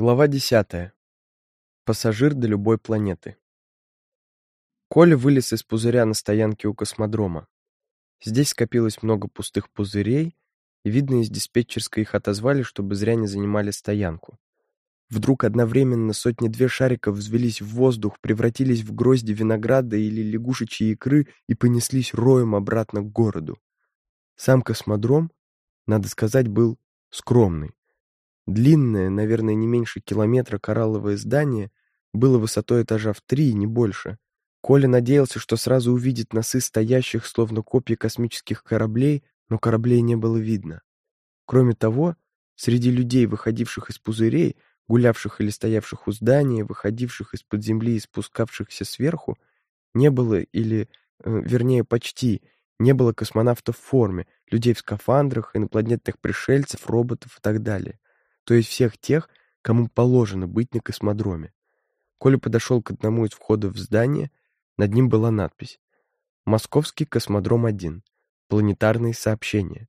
Глава 10. Пассажир до любой планеты. Коля вылез из пузыря на стоянке у космодрома. Здесь скопилось много пустых пузырей, и, видно, из диспетчерской их отозвали, чтобы зря не занимали стоянку. Вдруг одновременно сотни-две шариков взвелись в воздух, превратились в грозди винограда или лягушечьи икры и понеслись роем обратно к городу. Сам космодром, надо сказать, был скромный. Длинное, наверное, не меньше километра коралловое здание было высотой этажа в три, не больше. Коля надеялся, что сразу увидит носы стоящих, словно копья космических кораблей, но кораблей не было видно. Кроме того, среди людей, выходивших из пузырей, гулявших или стоявших у здания, выходивших из-под земли и спускавшихся сверху, не было или, э, вернее, почти не было космонавтов в форме, людей в скафандрах, инопланетных пришельцев, роботов и так далее то есть всех тех, кому положено быть на космодроме. Коля подошел к одному из входов в здание, над ним была надпись «Московский космодром-1. Планетарные сообщения».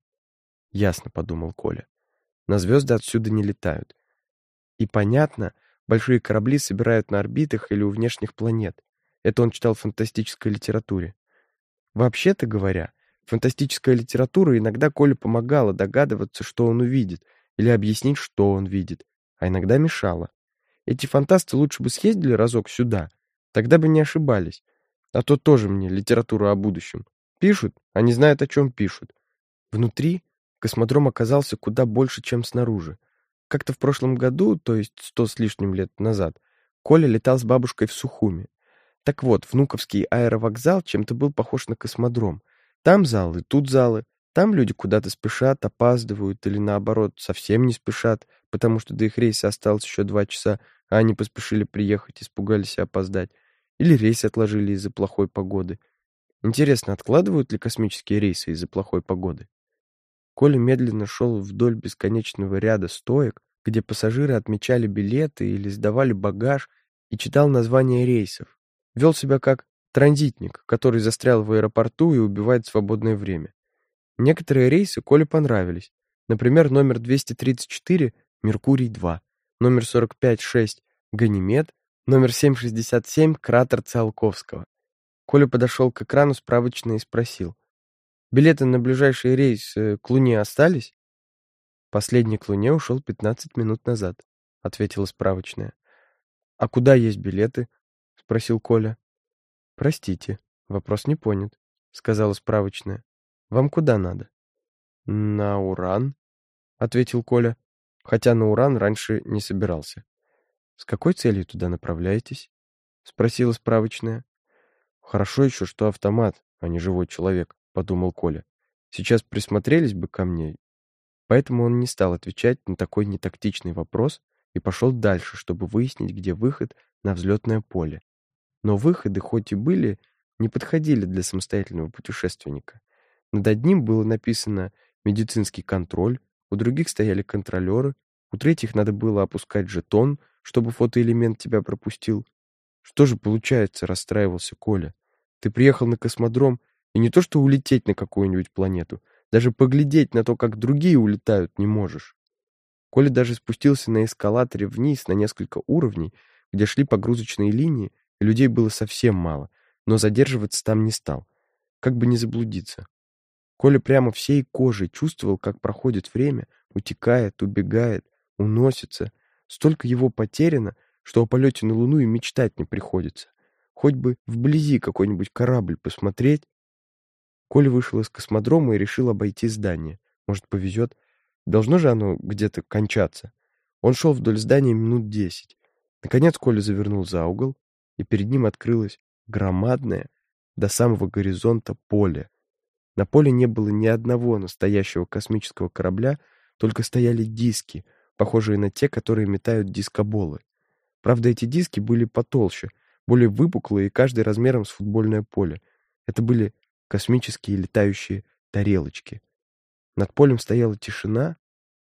«Ясно», — подумал Коля. «На звезды отсюда не летают. И понятно, большие корабли собирают на орбитах или у внешних планет. Это он читал в фантастической литературе. Вообще-то говоря, фантастическая литература иногда Коле помогала догадываться, что он увидит — или объяснить, что он видит, а иногда мешало. Эти фантасты лучше бы съездили разок сюда, тогда бы не ошибались. А то тоже мне литература о будущем. Пишут, а не знают, о чем пишут. Внутри космодром оказался куда больше, чем снаружи. Как-то в прошлом году, то есть сто с лишним лет назад, Коля летал с бабушкой в Сухуми. Так вот, внуковский аэровокзал чем-то был похож на космодром. Там залы, тут залы, там люди куда-то спешат, опаздывают или, наоборот, совсем не спешат, потому что до их рейса осталось еще два часа, а они поспешили приехать, испугались опоздать. Или рейс отложили из-за плохой погоды. Интересно, откладывают ли космические рейсы из-за плохой погоды? Коля медленно шел вдоль бесконечного ряда стоек, где пассажиры отмечали билеты или сдавали багаж и читал названия рейсов. Вел себя как транзитник, который застрял в аэропорту и убивает свободное время. Некоторые рейсы Коле понравились. Например, номер 234 Меркурий-2, номер 45-6 Ганимед, номер 767 Кратер Циолковского. Коля подошел к экрану справочно и спросил. «Билеты на ближайший рейс к Луне остались?» «Последний к Луне ушел 15 минут назад», — ответила справочная. «А куда есть билеты?» — спросил Коля. «Простите, вопрос не понят», — сказала справочная. Вам куда надо? На Уран, ответил Коля, хотя на Уран раньше не собирался. С какой целью туда направляетесь? спросила справочная. Хорошо еще, что автомат, а не живой человек, подумал Коля. Сейчас присмотрелись бы ко мне. Поэтому он не стал отвечать на такой нетактичный вопрос и пошел дальше, чтобы выяснить, где выход на взлетное поле. Но выходы хоть и были, не подходили для самостоятельного путешественника. Над одним было написано «медицинский контроль», у других стояли контролеры, у третьих надо было опускать жетон, чтобы фотоэлемент тебя пропустил. Что же получается, расстраивался Коля. Ты приехал на космодром, и не то что улететь на какую-нибудь планету, даже поглядеть на то, как другие улетают, не можешь. Коля даже спустился на эскалаторе вниз на несколько уровней, где шли погрузочные линии, и людей было совсем мало, но задерживаться там не стал, как бы не заблудиться. Коля прямо всей кожей чувствовал, как проходит время, утекает, убегает, уносится. Столько его потеряно, что о полете на Луну и мечтать не приходится. Хоть бы вблизи какой-нибудь корабль посмотреть. Коля вышел из космодрома и решил обойти здание. Может, повезет. Должно же оно где-то кончаться. Он шел вдоль здания минут десять. Наконец Коля завернул за угол, и перед ним открылось громадное до самого горизонта поле. На поле не было ни одного настоящего космического корабля, только стояли диски, похожие на те, которые метают дискоболы. Правда, эти диски были потолще, более выпуклые и каждый размером с футбольное поле. Это были космические летающие тарелочки. Над полем стояла тишина,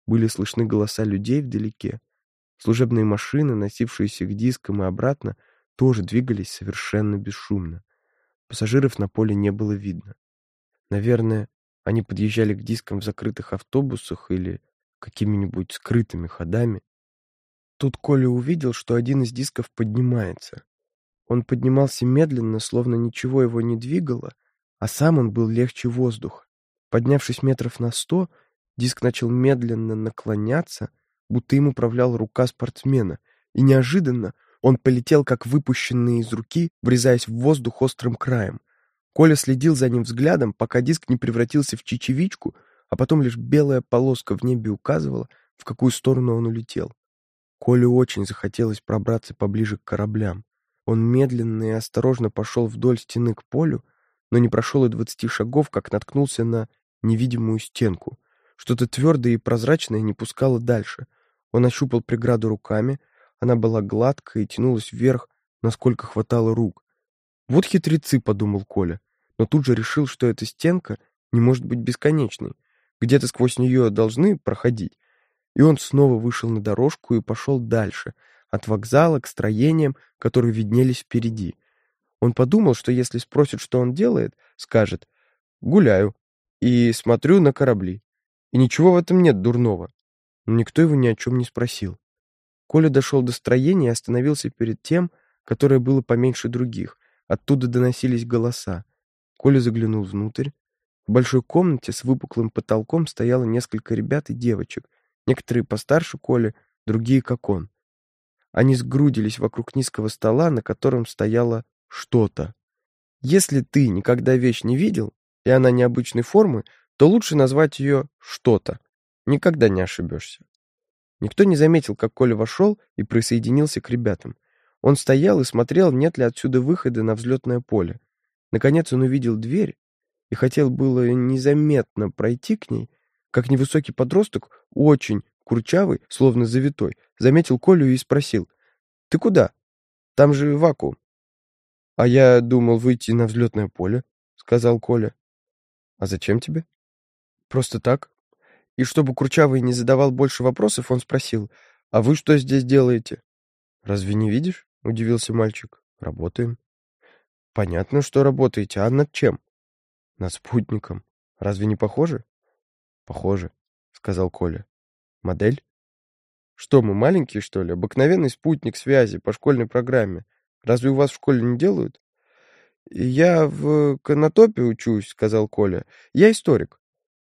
были слышны голоса людей вдалеке. Служебные машины, носившиеся к дискам и обратно, тоже двигались совершенно бесшумно. Пассажиров на поле не было видно. Наверное, они подъезжали к дискам в закрытых автобусах или какими-нибудь скрытыми ходами. Тут Коля увидел, что один из дисков поднимается. Он поднимался медленно, словно ничего его не двигало, а сам он был легче воздуха. Поднявшись метров на сто, диск начал медленно наклоняться, будто им управляла рука спортсмена, и неожиданно он полетел, как выпущенный из руки, врезаясь в воздух острым краем. Коля следил за ним взглядом, пока диск не превратился в чечевичку, а потом лишь белая полоска в небе указывала, в какую сторону он улетел. Коле очень захотелось пробраться поближе к кораблям. Он медленно и осторожно пошел вдоль стены к полю, но не прошел и двадцати шагов, как наткнулся на невидимую стенку. Что-то твердое и прозрачное не пускало дальше. Он ощупал преграду руками, она была гладкая и тянулась вверх, насколько хватало рук. «Вот хитрецы», — подумал Коля, но тут же решил, что эта стенка не может быть бесконечной. Где-то сквозь нее должны проходить. И он снова вышел на дорожку и пошел дальше, от вокзала к строениям, которые виднелись впереди. Он подумал, что если спросят, что он делает, скажет «гуляю» и смотрю на корабли. И ничего в этом нет дурного. Но никто его ни о чем не спросил. Коля дошел до строения и остановился перед тем, которое было поменьше других. Оттуда доносились голоса. Коля заглянул внутрь. В большой комнате с выпуклым потолком стояло несколько ребят и девочек, некоторые постарше Коли, другие как он. Они сгрудились вокруг низкого стола, на котором стояло что-то. Если ты никогда вещь не видел, и она необычной формы, то лучше назвать ее «что-то». Никогда не ошибешься. Никто не заметил, как Коля вошел и присоединился к ребятам. Он стоял и смотрел, нет ли отсюда выхода на взлетное поле. Наконец он увидел дверь и хотел было незаметно пройти к ней, как невысокий подросток, очень курчавый, словно завитой, заметил Колю и спросил. «Ты куда? Там же вакуум». «А я думал выйти на взлетное поле», — сказал Коля. «А зачем тебе?» «Просто так». И чтобы Курчавый не задавал больше вопросов, он спросил, «А вы что здесь делаете?» «Разве не видишь?» — удивился мальчик. «Работаем». «Понятно, что работаете. А над чем?» «Над спутником. Разве не похоже?» «Похоже», — сказал Коля. «Модель?» «Что, мы маленькие, что ли? Обыкновенный спутник связи по школьной программе. Разве у вас в школе не делают?» «Я в Конотопе учусь», — сказал Коля. «Я историк».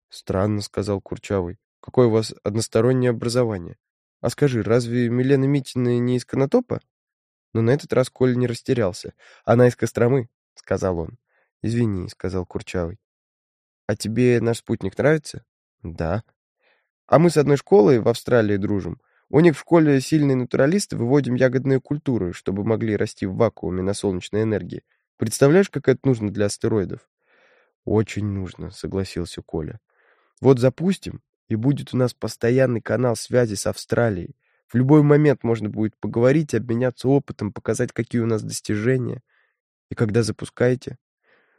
«Странно», — сказал Курчавый. «Какое у вас одностороннее образование? А скажи, разве Милена Митина не из Конотопа?» Но на этот раз Коля не растерялся. «Она из Костромы», — сказал он. «Извини», — сказал Курчавый. «А тебе наш спутник нравится?» «Да». «А мы с одной школой в Австралии дружим. У них в школе сильные натуралисты, выводим ягодные культуры, чтобы могли расти в вакууме на солнечной энергии. Представляешь, как это нужно для астероидов?» «Очень нужно», — согласился Коля. «Вот запустим, и будет у нас постоянный канал связи с Австралией. В любой момент можно будет поговорить, обменяться опытом, показать, какие у нас достижения. И когда запускаете?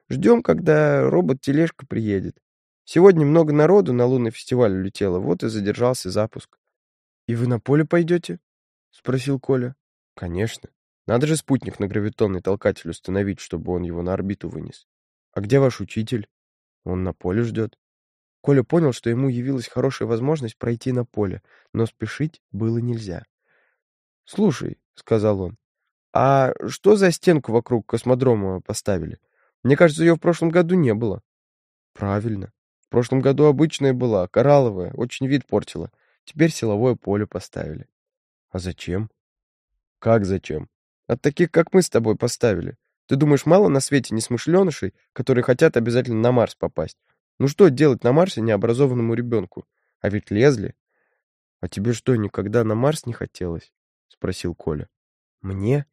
Ждем, когда робот-тележка приедет. Сегодня много народу на лунный фестиваль улетело, вот и задержался запуск. — И вы на поле пойдете? — спросил Коля. — Конечно. Надо же спутник на гравитонный толкатель установить, чтобы он его на орбиту вынес. А где ваш учитель? Он на поле ждет. Коля понял, что ему явилась хорошая возможность пройти на поле, но спешить было нельзя. «Слушай», — сказал он, — «а что за стенку вокруг космодрома поставили? Мне кажется, ее в прошлом году не было». «Правильно. В прошлом году обычная была, коралловая, очень вид портила. Теперь силовое поле поставили». «А зачем?» «Как зачем? От таких, как мы с тобой поставили. Ты думаешь, мало на свете несмышленышей, которые хотят обязательно на Марс попасть? Ну что делать на Марсе необразованному ребенку? А ведь лезли. А тебе что, никогда на Марс не хотелось? Спросил Коля. Мне?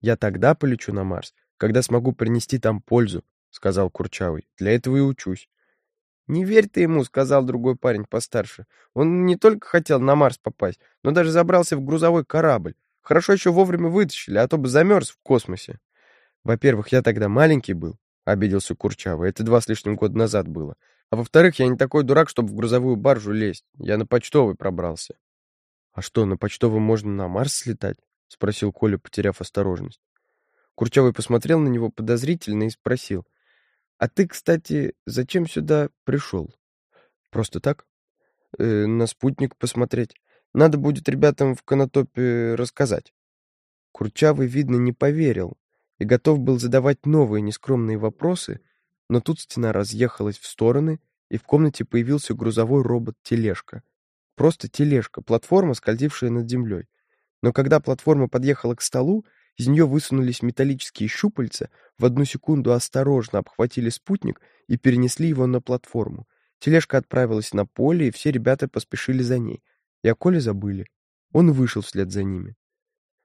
Я тогда полечу на Марс, когда смогу принести там пользу, сказал Курчавый. Для этого и учусь. «Не верь ты ему», — сказал другой парень постарше. «Он не только хотел на Марс попасть, но даже забрался в грузовой корабль. Хорошо еще вовремя вытащили, а то бы замерз в космосе». «Во-первых, я тогда маленький был, — обиделся Курчавый. «Это два с лишним года назад было. А во-вторых, я не такой дурак, чтобы в грузовую баржу лезть. Я на почтовый пробрался». «А что, на почтовый можно на Марс слетать?» — спросил Коля, потеряв осторожность. Курчавый посмотрел на него подозрительно и спросил. «А ты, кстати, зачем сюда пришел?» «Просто так? Э, на спутник посмотреть. Надо будет ребятам в Конотопе рассказать». Курчавый, видно, не поверил и готов был задавать новые нескромные вопросы, но тут стена разъехалась в стороны, и в комнате появился грузовой робот-тележка. Просто тележка, платформа, скользившая над землей. Но когда платформа подъехала к столу, из нее высунулись металлические щупальца, в одну секунду осторожно обхватили спутник и перенесли его на платформу. Тележка отправилась на поле, и все ребята поспешили за ней. И о Коле забыли. Он вышел вслед за ними.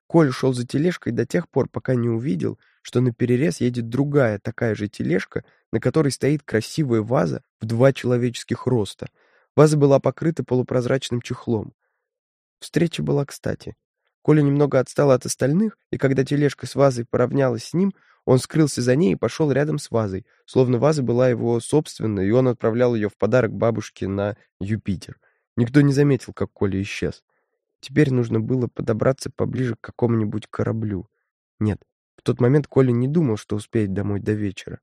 Коля шел за тележкой до тех пор, пока не увидел, что на перерез едет другая такая же тележка, на которой стоит красивая ваза в два человеческих роста. Ваза была покрыта полупрозрачным чехлом. Встреча была кстати. Коля немного отстал от остальных, и когда тележка с вазой поравнялась с ним, он скрылся за ней и пошел рядом с вазой, словно ваза была его собственной, и он отправлял ее в подарок бабушке на Юпитер. Никто не заметил, как Коля исчез. Теперь нужно было подобраться поближе к какому-нибудь кораблю. Нет, в тот момент Коля не думал, что успеет домой до вечера.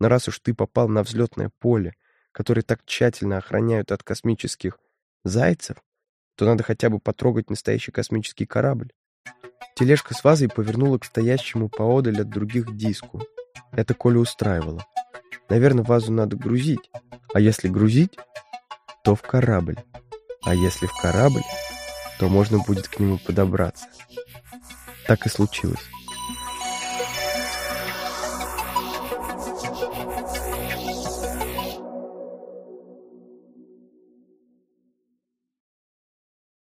Но раз уж ты попал на взлетное поле, которое так тщательно охраняют от космических зайцев, то надо хотя бы потрогать настоящий космический корабль. Тележка с вазой повернула к стоящему поодаль от других диску. Это Коля устраивало. Наверное, вазу надо грузить. А если грузить, то в корабль. А если в корабль, то можно будет к нему подобраться. Так и случилось.